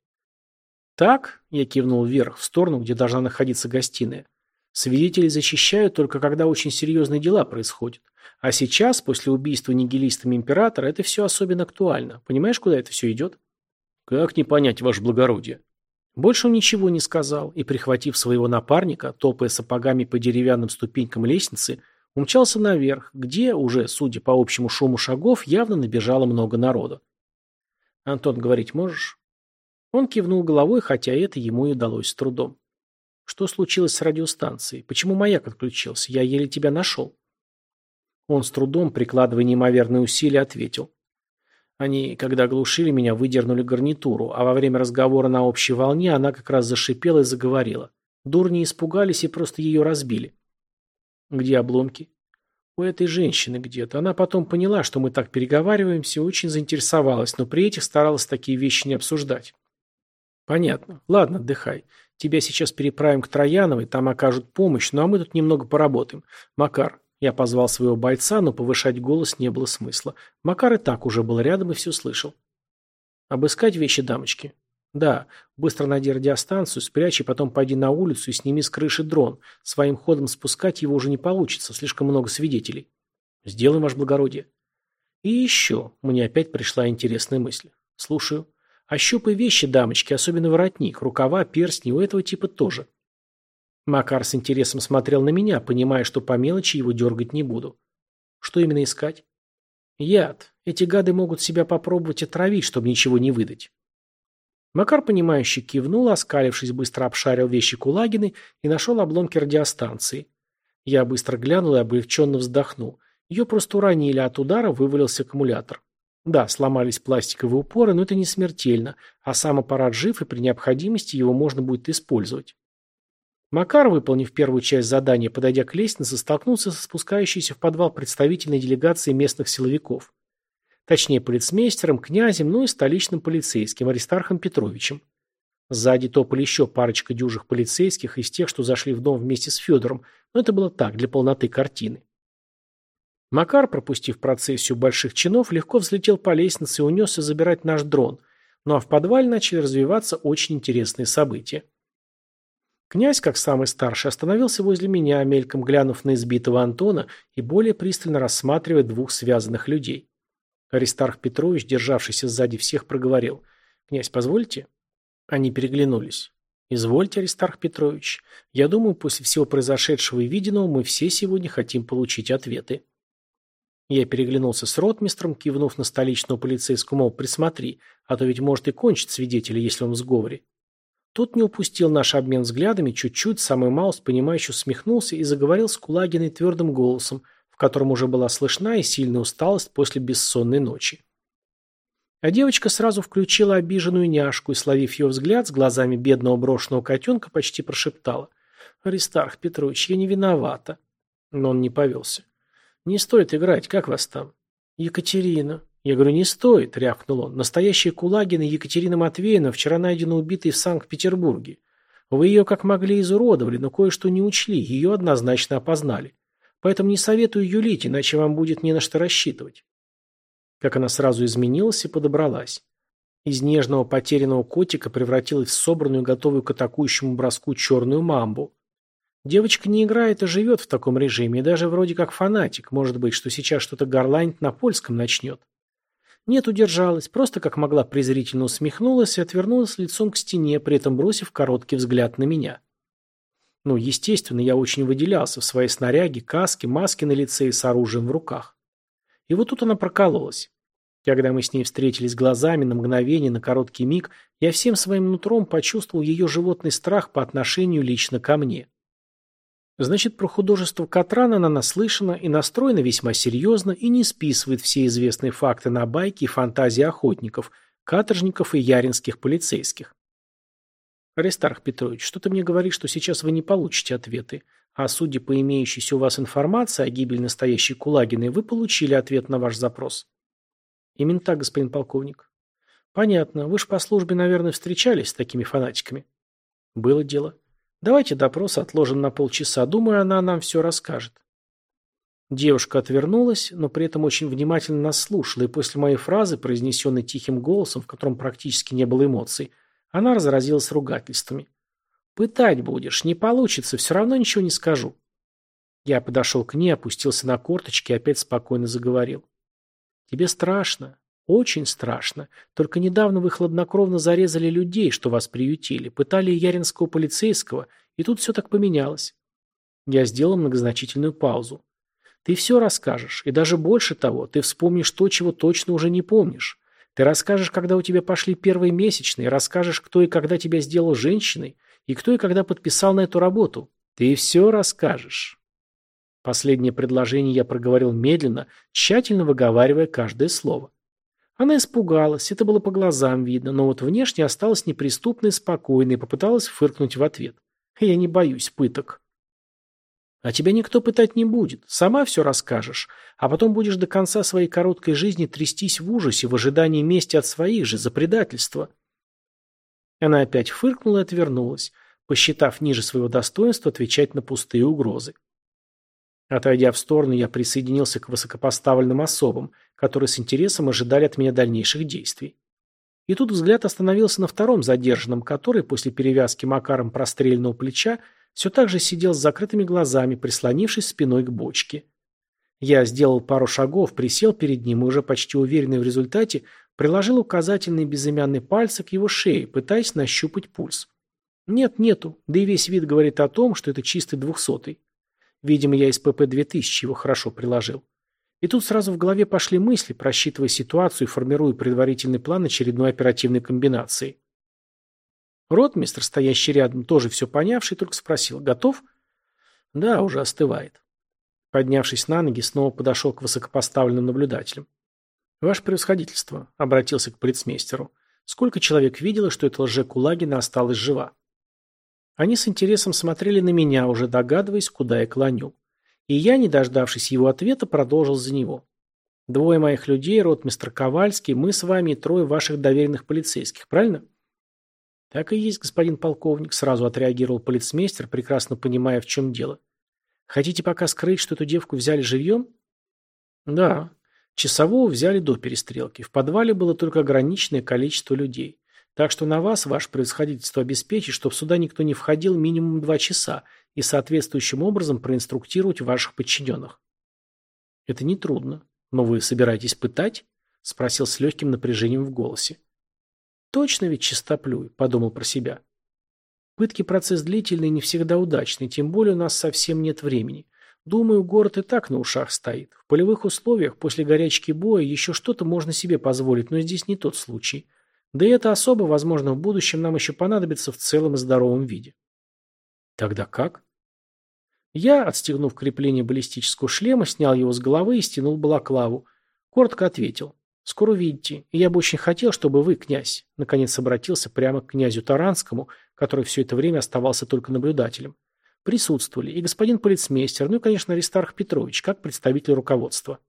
«Так?» – я кивнул вверх, в сторону, где должна находиться гостиная. «Свидетелей защищают только когда очень серьезные дела происходят. А сейчас, после убийства нигилистами императора, это все особенно актуально. Понимаешь, куда это все идет? Как не понять, ваше благородие? Больше он ничего не сказал и, прихватив своего напарника, топая сапогами по деревянным ступенькам лестницы, умчался наверх, где, уже, судя по общему шуму шагов, явно набежало много народа. «Антон, говорить можешь?» Он кивнул головой, хотя это ему и удалось с трудом. «Что случилось с радиостанцией? Почему маяк отключился? Я еле тебя нашел». Он с трудом, прикладывая неимоверные усилия, ответил. Они, когда глушили меня, выдернули гарнитуру, а во время разговора на общей волне она как раз зашипела и заговорила. Дурни испугались и просто ее разбили. Где обломки? У этой женщины где-то. Она потом поняла, что мы так переговариваемся, очень заинтересовалась, но при этих старалась такие вещи не обсуждать. Понятно. Ладно, отдыхай. Тебя сейчас переправим к Трояновой, там окажут помощь, ну а мы тут немного поработаем. Макар, я позвал своего бойца, но повышать голос не было смысла. Макар и так уже был рядом и все слышал. «Обыскать вещи дамочки?» «Да. Быстро найди радиостанцию, спрячь и потом пойди на улицу и сними с крыши дрон. Своим ходом спускать его уже не получится, слишком много свидетелей». «Сделаем, ваше благородие». «И еще». Мне опять пришла интересная мысль. «Слушаю. Ощупай вещи дамочки, особенно воротник, рукава, перстни, у этого типа тоже». Макар с интересом смотрел на меня, понимая, что по мелочи его дергать не буду. Что именно искать? Яд. Эти гады могут себя попробовать отравить, чтобы ничего не выдать. Макар, понимающе кивнул, оскалившись, быстро обшарил вещи Кулагины и нашел обломки радиостанции. Я быстро глянул и облегченно вздохнул. Ее просто уронили, от удара вывалился аккумулятор. Да, сломались пластиковые упоры, но это не смертельно, а сам аппарат жив, и при необходимости его можно будет использовать. Макар, выполнив первую часть задания, подойдя к лестнице, столкнулся со спускающейся в подвал представительной делегацией местных силовиков. Точнее, полицмейстером, князем, ну и столичным полицейским, Аристархом Петровичем. Сзади топали еще парочка дюжих полицейских из тех, что зашли в дом вместе с Федором, но это было так, для полноты картины. Макар, пропустив процессию больших чинов, легко взлетел по лестнице и унесся забирать наш дрон, ну а в подвале начали развиваться очень интересные события. Князь, как самый старший, остановился возле меня, мельком глянув на избитого Антона и более пристально рассматривая двух связанных людей. Аристарх Петрович, державшийся сзади всех, проговорил. «Князь, позвольте?» Они переглянулись. «Извольте, Аристарх Петрович. Я думаю, после всего произошедшего и виденного мы все сегодня хотим получить ответы». Я переглянулся с ротмистром, кивнув на столичного полицейского, мол, присмотри, а то ведь может и кончить свидетеля, если он в сговоре. Тот не упустил наш обмен взглядами, чуть-чуть, самый малость, понимающе усмехнулся и заговорил с Кулагиной твердым голосом, в котором уже была слышна и сильная усталость после бессонной ночи. А девочка сразу включила обиженную няшку и, словив ее взгляд, с глазами бедного брошенного котенка почти прошептала. «Аристарх Петрович, я не виновата». Но он не повелся. «Не стоит играть, как вас там?» «Екатерина», я говорю, не стоит, рявкнул он. Настоящая Кулагина Екатерина Матвеевна вчера найдена убитой в Санкт-Петербурге. Вы ее как могли изуродовали, но кое-что не учли, ее однозначно опознали. Поэтому не советую юлить, иначе вам будет не на что рассчитывать. Как она сразу изменилась и подобралась. Из нежного потерянного котика превратилась в собранную, готовую к атакующему броску черную мамбу. Девочка не играет, а живет в таком режиме, и даже вроде как фанатик, может быть, что сейчас что-то горланить на польском начнет. Нет, удержалась, просто как могла презрительно усмехнулась и отвернулась лицом к стене, при этом бросив короткий взгляд на меня. Ну, естественно, я очень выделялся в своей снаряге, каске, маске на лице и с оружием в руках. И вот тут она прокололась. Когда мы с ней встретились глазами на мгновение, на короткий миг, я всем своим нутром почувствовал ее животный страх по отношению лично ко мне. Значит, про художество Катрана она наслышана и настроена весьма серьезно и не списывает все известные факты на байки и фантазии охотников, каторжников и яринских полицейских. Аристарх Петрович, что-то мне говорит, что сейчас вы не получите ответы, а судя по имеющейся у вас информации о гибели настоящей Кулагиной, вы получили ответ на ваш запрос. Именно так, господин полковник. Понятно. Вы же по службе, наверное, встречались с такими фанатиками. Было дело. Давайте допрос отложим на полчаса. Думаю, она нам все расскажет. Девушка отвернулась, но при этом очень внимательно нас слушала, и после моей фразы, произнесенной тихим голосом, в котором практически не было эмоций, она разразилась ругательствами. «Пытать будешь, не получится, все равно ничего не скажу». Я подошел к ней, опустился на корточки и опять спокойно заговорил. Тебе страшно. Очень страшно. Только недавно вы хладнокровно зарезали людей, что вас приютили, пытали яринского полицейского, и тут все так поменялось. Я сделал многозначительную паузу. Ты все расскажешь, и даже больше того, ты вспомнишь то, чего точно уже не помнишь. Ты расскажешь, когда у тебя пошли первые месячные, расскажешь, кто и когда тебя сделал женщиной, и кто и когда подписал на эту работу. Ты все расскажешь. Последнее предложение я проговорил медленно, тщательно выговаривая каждое слово. Она испугалась, это было по глазам видно, но вот внешне осталась неприступной спокойной и попыталась фыркнуть в ответ. Я не боюсь пыток. А тебя никто пытать не будет, сама все расскажешь, а потом будешь до конца своей короткой жизни трястись в ужасе в ожидании мести от своих же за предательство. Она опять фыркнула и отвернулась, посчитав ниже своего достоинства отвечать на пустые угрозы. Отойдя в сторону, я присоединился к высокопоставленным особам, которые с интересом ожидали от меня дальнейших действий. И тут взгляд остановился на втором задержанном, который после перевязки Макаром простреленного плеча все так же сидел с закрытыми глазами, прислонившись спиной к бочке. Я сделал пару шагов, присел перед ним и уже почти уверенный в результате приложил указательный безымянный пальцы к его шее, пытаясь нащупать пульс. Нет, нету, да и весь вид говорит о том, что это чистый двухсотый. Видимо, я из ПП-2000 его хорошо приложил. И тут сразу в голове пошли мысли, просчитывая ситуацию и формируя предварительный план очередной оперативной комбинации. Ротмистр, стоящий рядом, тоже все понявший, только спросил, готов? Да, уже остывает. Поднявшись на ноги, снова подошел к высокопоставленным наблюдателям. «Ваше превосходительство», — обратился к полицмейстеру, — «сколько человек видело, что эта лже-Кулагина осталась жива?» Они с интересом смотрели на меня, уже догадываясь, куда я клоню. И я, не дождавшись его ответа, продолжил за него. Двое моих людей, ротмистр Ковальский, мы с вами и трое ваших доверенных полицейских, правильно? Так и есть, господин полковник, сразу отреагировал полицмейстер, прекрасно понимая, в чем дело. Хотите пока скрыть, что эту девку взяли живьем? Да. Часового взяли до перестрелки. В подвале было только ограниченное количество людей. Так что на вас, ваше происходительство, обеспечить, чтобы сюда никто не входил минимум два часа и соответствующим образом проинструктировать ваших подчиненных. Это нетрудно. Но вы собираетесь пытать? Спросил с легким напряжением в голосе. Точно ведь чистоплюй, подумал про себя. Пытки процесс длительный и не всегда удачный, тем более у нас совсем нет времени. Думаю, город и так на ушах стоит. В полевых условиях после горячки боя еще что-то можно себе позволить, но здесь не тот случай. Да и это особо, возможно, в будущем нам еще понадобится в целом и здоровом виде. Тогда как? Я, отстегнув крепление баллистического шлема, снял его с головы и стянул балаклаву. Коротко ответил. «Скоро увидите. И я бы очень хотел, чтобы вы, князь...» Наконец обратился прямо к князю Таранскому, который все это время оставался только наблюдателем. Присутствовали и господин полицмейстер, ну и, конечно, Аристарх Петрович, как представитель руководства.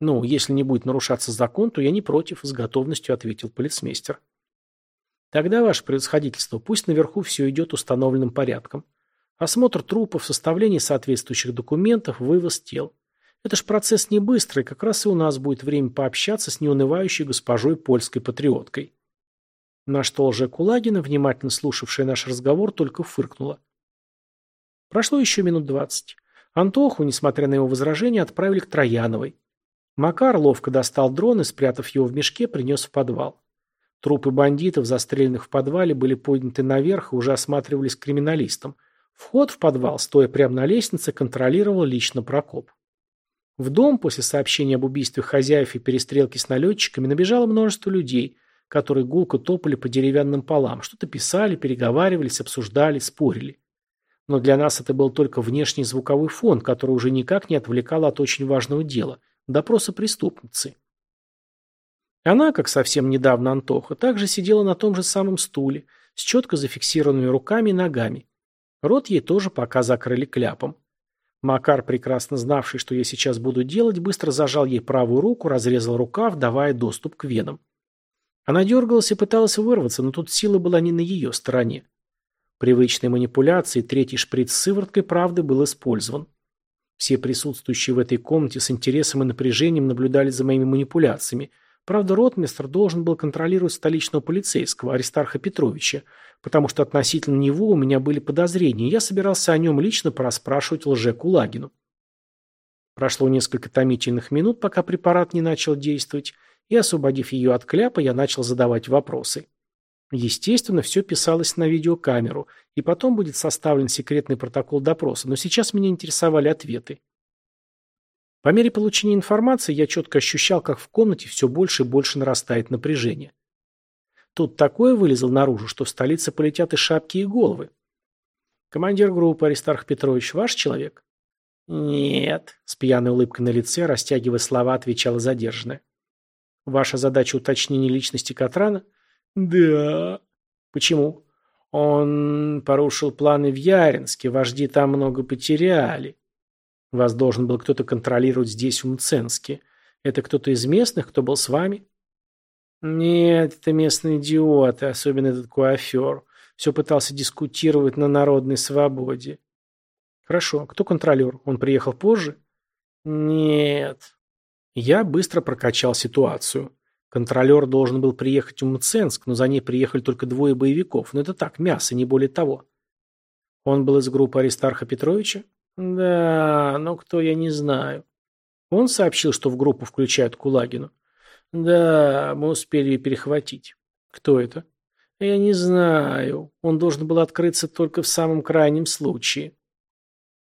«Ну, если не будет нарушаться закон, то я не против», – с готовностью ответил полицмейстер. «Тогда, ваше превосходительство, пусть наверху все идет установленным порядком. Осмотр трупов, составление соответствующих документов, вывоз тел. Это ж процесс не быстрый, как раз и у нас будет время пообщаться с неунывающей госпожой польской патриоткой. На что лже-Кулагина, внимательно слушавшая наш разговор, только фыркнула. Прошло еще минут двадцать. Антоху, несмотря на его возражения, отправили к Трояновой. Макар ловко достал дрон и, спрятав его в мешке, принес в подвал. Трупы бандитов, застреленных в подвале, были подняты наверх и уже осматривались криминалистом. Вход в подвал, стоя прямо на лестнице, контролировал лично Прокоп. В дом после сообщения об убийстве хозяев и перестрелки с налетчиками набежало множество людей, которые гулко топали по деревянным полам, что-то писали, переговаривались, обсуждали, спорили. Но для нас это был только внешний звуковой фон, который уже никак не отвлекал от очень важного дела – допроса преступницы. Она, как совсем недавно Антоха, также сидела на том же самом стуле, с четко зафиксированными руками и ногами. Рот ей тоже пока закрыли кляпом. Макар, прекрасно знавший, что я сейчас буду делать, быстро зажал ей правую руку, разрезал рукав, давая доступ к венам. Она дергалась и пыталась вырваться, но тут сила была не на ее стороне. Привычной манипуляцией третий шприц с сывороткой правды был использован. Все присутствующие в этой комнате с интересом и напряжением наблюдали за моими манипуляциями. Правда, ротмистр должен был контролировать столичного полицейского, Аристарха Петровича, потому что относительно него у меня были подозрения, и я собирался о нем лично порасспрашивать лже Кулагину. Прошло несколько томительных минут, пока препарат не начал действовать, и, освободив ее от кляпа, я начал задавать вопросы. Естественно, все писалось на видеокамеру, и потом будет составлен секретный протокол допроса, но сейчас меня интересовали ответы. По мере получения информации я четко ощущал, как в комнате все больше и больше нарастает напряжение. Тут такое вылезло наружу, что в столице полетят и шапки, и головы. Командир группы Аристарх Петрович ваш человек? Нет, с пьяной улыбкой на лице, растягивая слова, отвечала задержанная. Ваша задача уточнения личности Катрана – «Да». «Почему?» «Он порушил планы в Яринске, вожди там много потеряли. Вас должен был кто-то контролировать здесь, в Мценске. Это кто-то из местных, кто был с вами?» «Нет, это местные идиоты, особенно этот куафер. Все пытался дискутировать на народной свободе». «Хорошо. Кто контролер? Он приехал позже?» «Нет». Я быстро прокачал ситуацию. Контролер должен был приехать в Мценск, но за ней приехали только двое боевиков. Но это так, мясо, не более того. Он был из группы Аристарха Петровича? Да, но кто, я не знаю. Он сообщил, что в группу включают Кулагину. Да, мы успели ее перехватить. Кто это? Я не знаю. Он должен был открыться только в самом крайнем случае.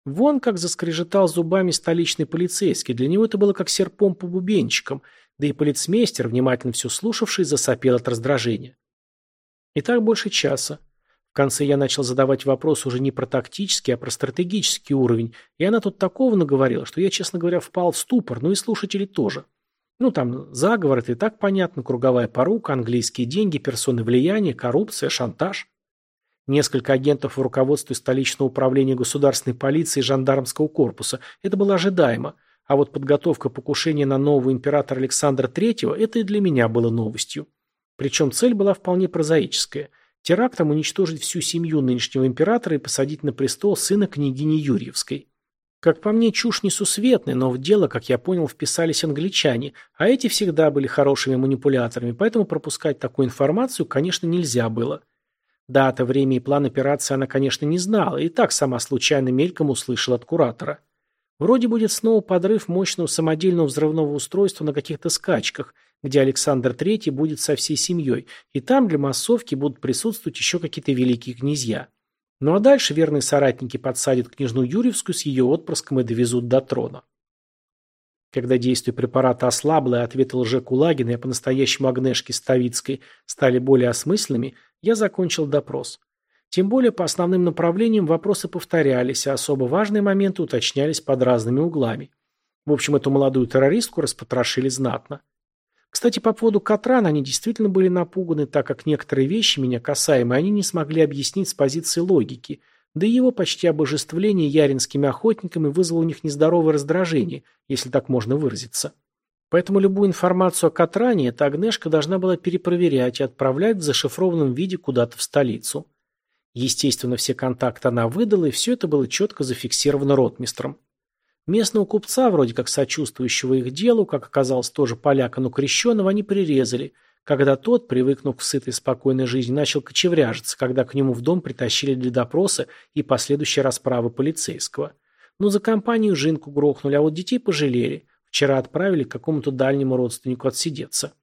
Вон как заскрежетал зубами столичный полицейский. Для него это было как серпом по бубенчикам – да и полицмейстер, внимательно все слушавший, засопел от раздражения. И так больше часа. В конце я начал задавать вопрос уже не про тактический, а про стратегический уровень, и она тут такого наговорила, что я, честно говоря, впал в ступор, ну и слушатели тоже. Ну там заговор, это и так понятно, круговая порука, английские деньги, персоны влияния, коррупция, шантаж. Несколько агентов в руководстве столичного управления государственной полиции и жандармского корпуса. Это было ожидаемо. А вот подготовка покушения на нового императора Александра III – это и для меня было новостью. Причем цель была вполне прозаическая – терактом уничтожить всю семью нынешнего императора и посадить на престол сына княгини Юрьевской. Как по мне, чушь несусветная, но в дело, как я понял, вписались англичане, а эти всегда были хорошими манипуляторами, поэтому пропускать такую информацию, конечно, нельзя было. Дата, время и план операции она, конечно, не знала, и так сама случайно мельком услышала от куратора. Вроде будет снова подрыв мощного самодельного взрывного устройства на каких-то скачках, где Александр III будет со всей семьей, и там для массовки будут присутствовать еще какие-то великие князья. Ну а дальше верные соратники подсадят княжну Юрьевскую с ее отпрыском и довезут до трона. Когда действие препарата ослабло, и ответы лже-Кулагина и по-настоящему Агнешки Ставицкой стали более осмысленными, я закончил допрос. Тем более по основным направлениям вопросы повторялись, а особо важные моменты уточнялись под разными углами. В общем, эту молодую террористку распотрошили знатно. Кстати, по поводу Катрана они действительно были напуганы, так как некоторые вещи, меня касаемые, они не смогли объяснить с позиции логики, да и его почти обожествление яринскими охотниками вызвало у них нездоровое раздражение, если так можно выразиться. Поэтому любую информацию о Катране эта Агнешка должна была перепроверять и отправлять в зашифрованном виде куда-то в столицу. Естественно, все контакты она выдала, и все это было четко зафиксировано ротмистром. Местного купца, вроде как сочувствующего их делу, как оказалось тоже поляка, но крещенного, они прирезали, когда тот, привыкнув к сытой спокойной жизни, начал кочевряжиться, когда к нему в дом притащили для допроса и последующей расправы полицейского. Ну, за компанию Жинку грохнули, а вот детей пожалели. Вчера отправили к какому-то дальнему родственнику отсидеться.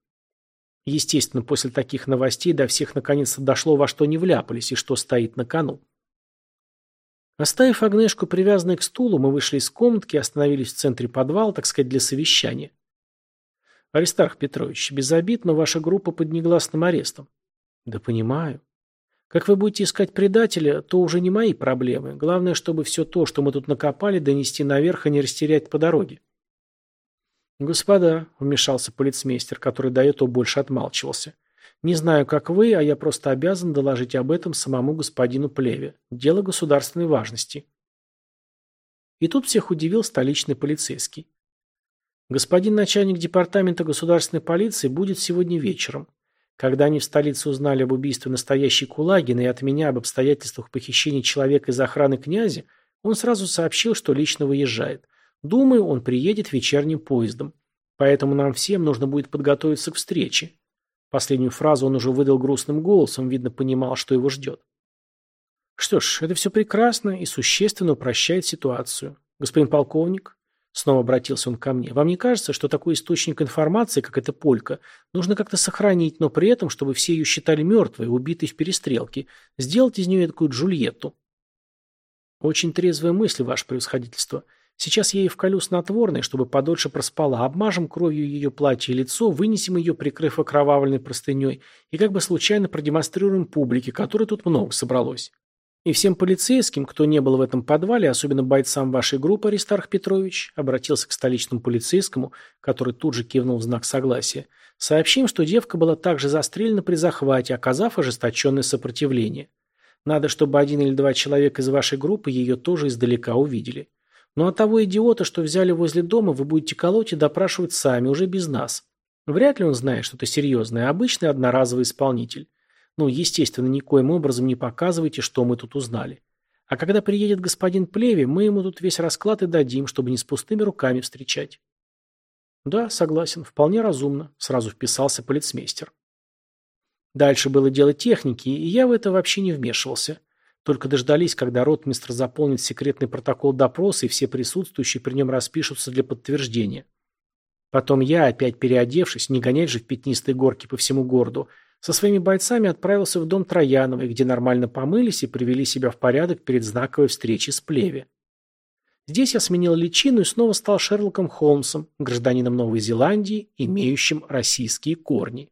Естественно, после таких новостей до всех наконец-то дошло, во что не вляпались и что стоит на кону. Оставив Агнешку привязанной к стулу, мы вышли из комнатки и остановились в центре подвала, так сказать, для совещания. Аристарх Петрович, без обид, но ваша группа под негласным арестом. Да понимаю. Как вы будете искать предателя, то уже не мои проблемы. Главное, чтобы все то, что мы тут накопали, донести наверх и не растерять по дороге. Господа, вмешался полицмейстер, который до этого больше отмалчивался. Не знаю, как вы, а я просто обязан доложить об этом самому господину Плеве. Дело государственной важности. И тут всех удивил столичный полицейский. Господин начальник департамента государственной полиции будет сегодня вечером. Когда они в столице узнали об убийстве настоящей Кулагина и от меня об обстоятельствах похищения человека из охраны князя, он сразу сообщил, что лично выезжает. Думаю, он приедет вечерним поездом. Поэтому нам всем нужно будет подготовиться к встрече. Последнюю фразу он уже выдал грустным голосом, видно, понимал, что его ждет. Что ж, это все прекрасно и существенно упрощает ситуацию. Господин полковник, снова обратился он ко мне, вам не кажется, что такой источник информации, как эта полька, нужно как-то сохранить, но при этом, чтобы все ее считали мертвой, убитой в перестрелке, сделать из нее такую Джульетту? Очень трезвая мысль, ваше превосходительство – Сейчас я ей вколю снотворное, чтобы подольше проспала, обмажем кровью ее платье и лицо, вынесем ее, прикрыв окровавленной простыней, и как бы случайно продемонстрируем публике, которой тут много собралось. И всем полицейским, кто не был в этом подвале, особенно бойцам вашей группы, Аристарх Петрович, обратился к столичному полицейскому, который тут же кивнул в знак согласия, сообщим, что девка была также застрелена при захвате, оказав ожесточенное сопротивление. Надо, чтобы один или два человека из вашей группы ее тоже издалека увидели. Но от того идиота, что взяли возле дома, вы будете колоть и допрашивать сами, уже без нас. Вряд ли он знает что-то серьезное, обычный одноразовый исполнитель. Ну, естественно, никоим образом не показывайте, что мы тут узнали. А когда приедет господин Плеви, мы ему тут весь расклад и дадим, чтобы не с пустыми руками встречать. Да, согласен, вполне разумно, сразу вписался полицмейстер. Дальше было дело техники, и я в это вообще не вмешивался. Только дождались, когда ротмистр заполнит секретный протокол допроса, и все присутствующие при нем распишутся для подтверждения. Потом я, опять переодевшись, не гонять же в пятнистой горке по всему городу, со своими бойцами отправился в дом Трояновой, где нормально помылись и привели себя в порядок перед знаковой встречей с Плеве. Здесь я сменил личину и снова стал Шерлоком Холмсом, гражданином Новой Зеландии, имеющим российские корни.